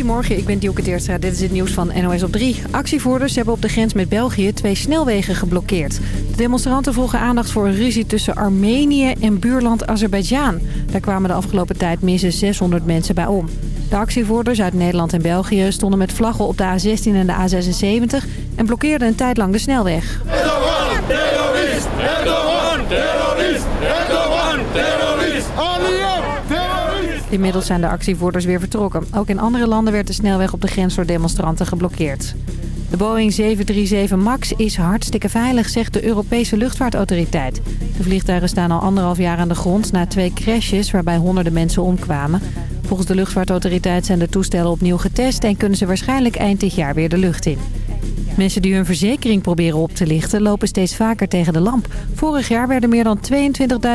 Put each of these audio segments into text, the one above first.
Goedemorgen, ik ben Dielke Teerstra. Dit is het nieuws van NOS op 3. Actievoerders hebben op de grens met België twee snelwegen geblokkeerd. De demonstranten vroegen aandacht voor een ruzie tussen Armenië en buurland Azerbeidzjan. Daar kwamen de afgelopen tijd minstens 600 mensen bij om. De actievoerders uit Nederland en België stonden met vlaggen op de A16 en de A76... en blokkeerden een tijd lang de snelweg. Erdogan, terrorist! Erdogan, terrorist! Erdogan, terrorist! terrorist! Inmiddels zijn de actievoerders weer vertrokken. Ook in andere landen werd de snelweg op de grens door demonstranten geblokkeerd. De Boeing 737 MAX is hartstikke veilig, zegt de Europese luchtvaartautoriteit. De vliegtuigen staan al anderhalf jaar aan de grond na twee crashes waarbij honderden mensen omkwamen. Volgens de luchtvaartautoriteit zijn de toestellen opnieuw getest en kunnen ze waarschijnlijk eind dit jaar weer de lucht in. Mensen die hun verzekering proberen op te lichten lopen steeds vaker tegen de lamp. Vorig jaar werden meer dan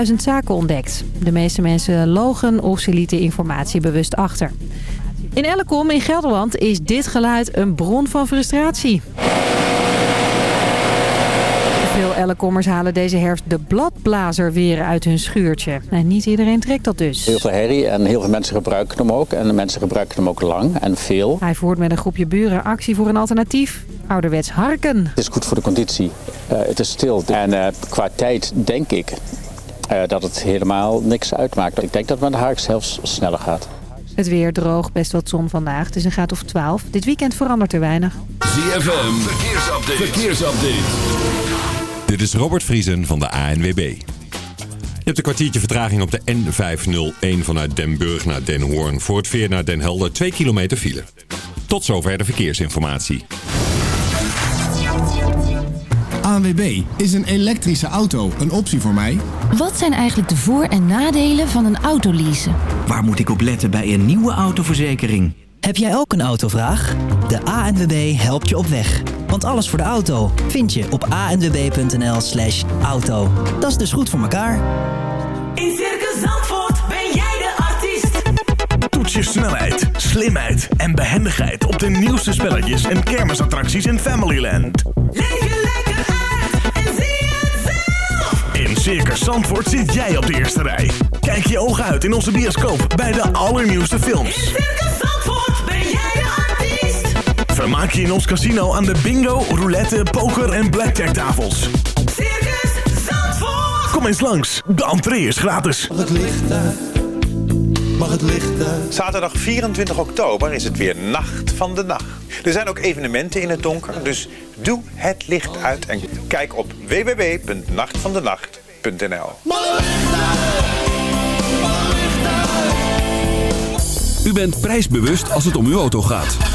22.000 zaken ontdekt. De meeste mensen logen of ze lieten informatie bewust achter. In Ellecom in Gelderland is dit geluid een bron van frustratie. Veel Ellekommers halen deze herfst de bladblazer weer uit hun schuurtje. En niet iedereen trekt dat dus. Heel veel herrie en heel veel mensen gebruiken hem ook. En de mensen gebruiken hem ook lang en veel. Hij voert met een groepje buren actie voor een alternatief. Ouderwets harken. Het is goed voor de conditie. Uh, het is stil. En uh, qua tijd denk ik uh, dat het helemaal niks uitmaakt. Ik denk dat met de hark zelfs sneller gaat. Het weer droog, best wat zon vandaag. Het is een graad of 12. Dit weekend verandert er weinig. ZFM, verkeersupdate. verkeersupdate. Dit is Robert Vriesen van de ANWB. Je hebt een kwartiertje vertraging op de N501 vanuit Den Burg naar Den Hoorn. Voor het veer naar Den Helder 2 kilometer file. Tot zover de verkeersinformatie. ANWB, is een elektrische auto een optie voor mij? Wat zijn eigenlijk de voor- en nadelen van een autoleasen? Waar moet ik op letten bij een nieuwe autoverzekering? Heb jij ook een autovraag? De ANWB helpt je op weg. Want alles voor de auto vind je op anwb.nl slash auto. Dat is dus goed voor elkaar. In Circus Zandvoort ben jij de artiest. Toets je snelheid, slimheid en behendigheid op de nieuwste spelletjes en kermisattracties in Familyland. Leef je lekker uit en zie het zelf. In Circus Zandvoort zit jij op de eerste rij. Kijk je ogen uit in onze bioscoop bij de allernieuwste films. In Vermaak je in ons casino aan de bingo, roulette, poker en blackjack tafels. Circus Zandvoort. Kom eens langs, de entree is gratis. Mag het licht uit? Mag het licht uit? Zaterdag 24 oktober is het weer Nacht van de Nacht. Er zijn ook evenementen in het donker, dus doe het licht uit en kijk op www.nachtvandenacht.nl. U bent prijsbewust als het om uw auto gaat.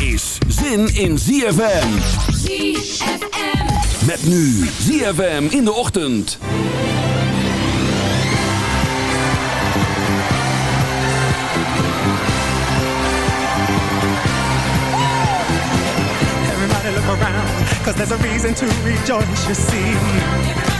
is zin in ZFM. ZFM. Met nu ZFM in de ochtend. Everybody look around, cause there's a reason to rejoice, you see.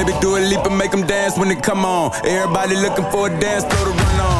Baby, do a leap and make them dance when they come on. Everybody looking for a dance floor to run on.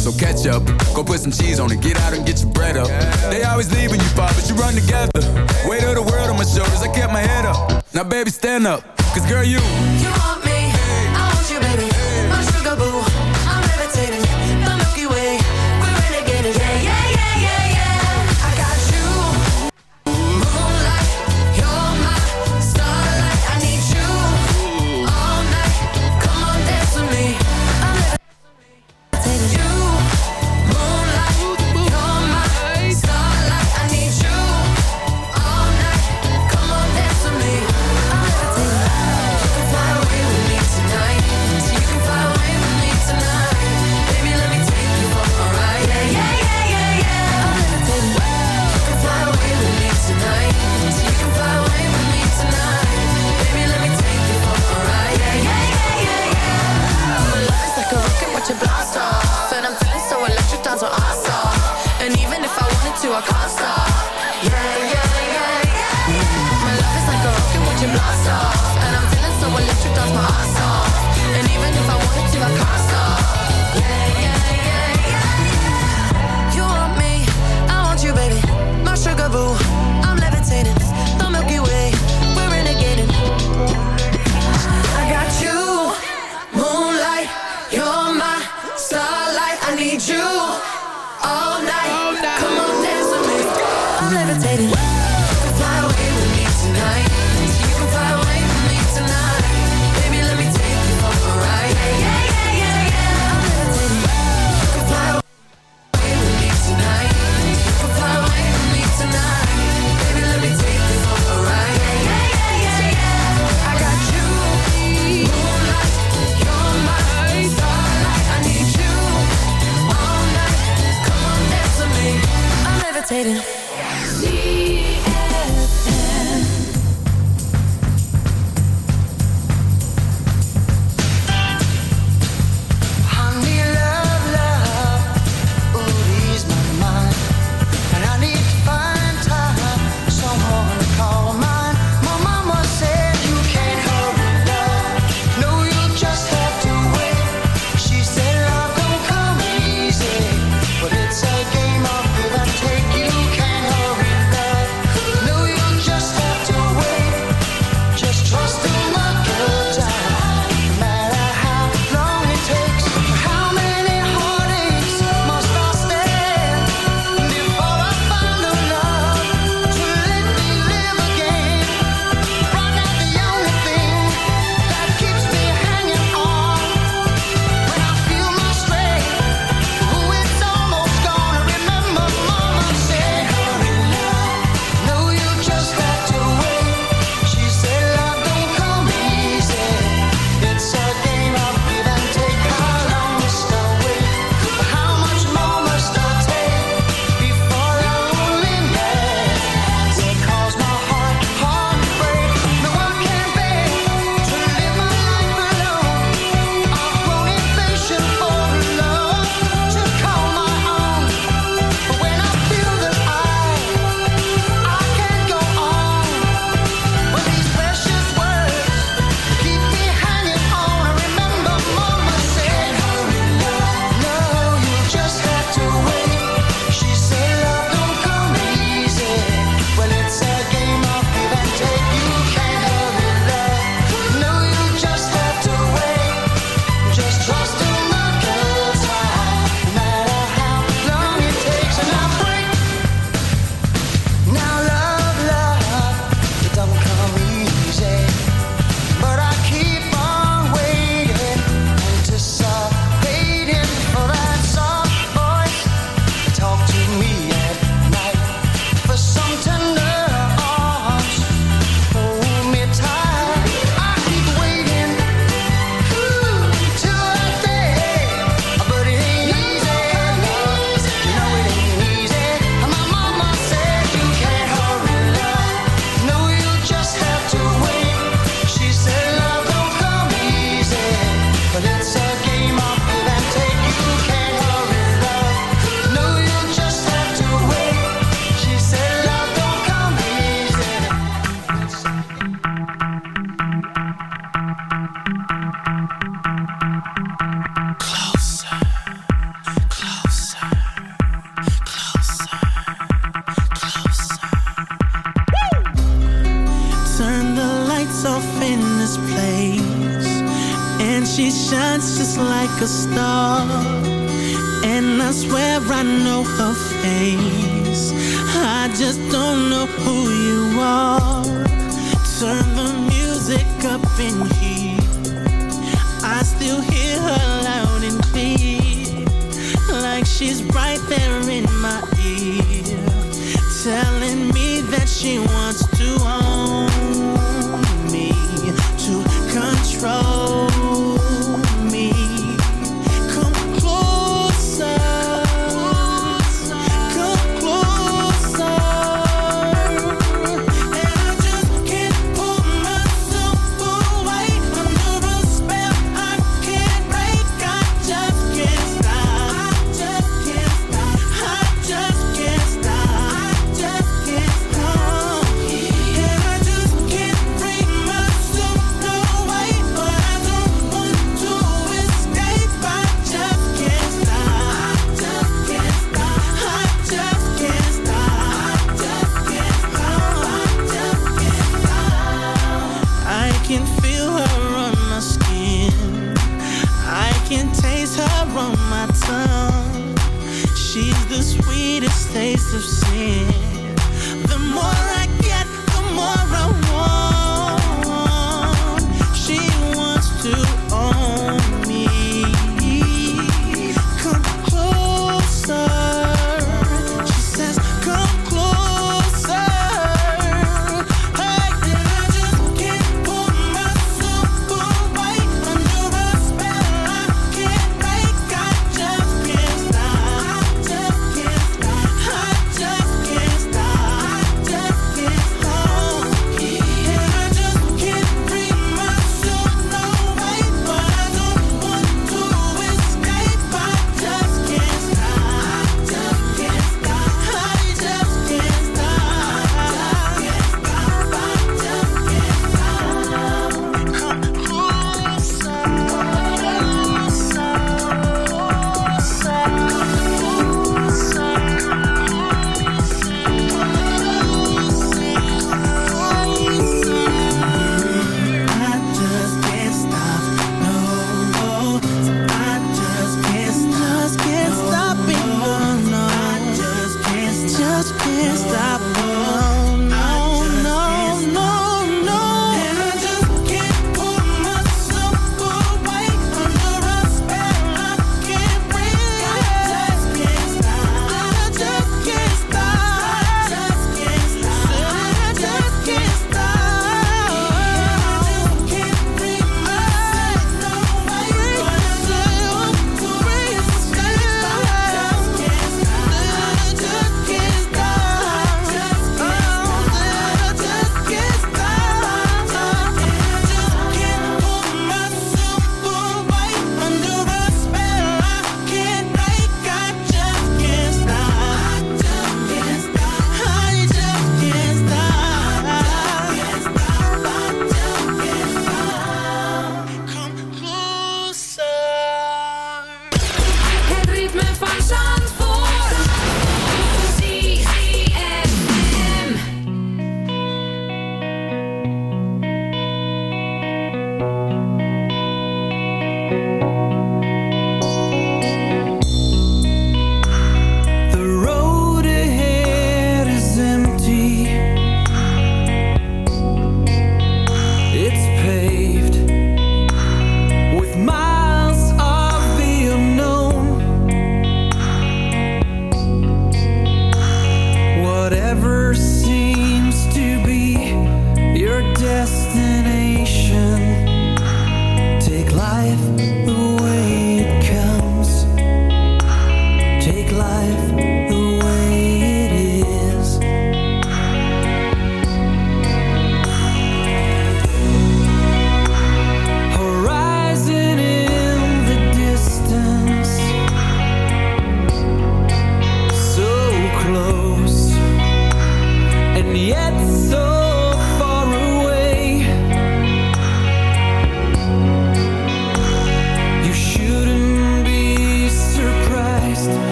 so catch up. Go put some cheese on it, get out and get your bread up. They always leave when you fall, but you run together. Weight of the world on my shoulders, I kept my head up. Now, baby, stand up, cause girl, you. you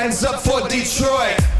hands up for Detroit.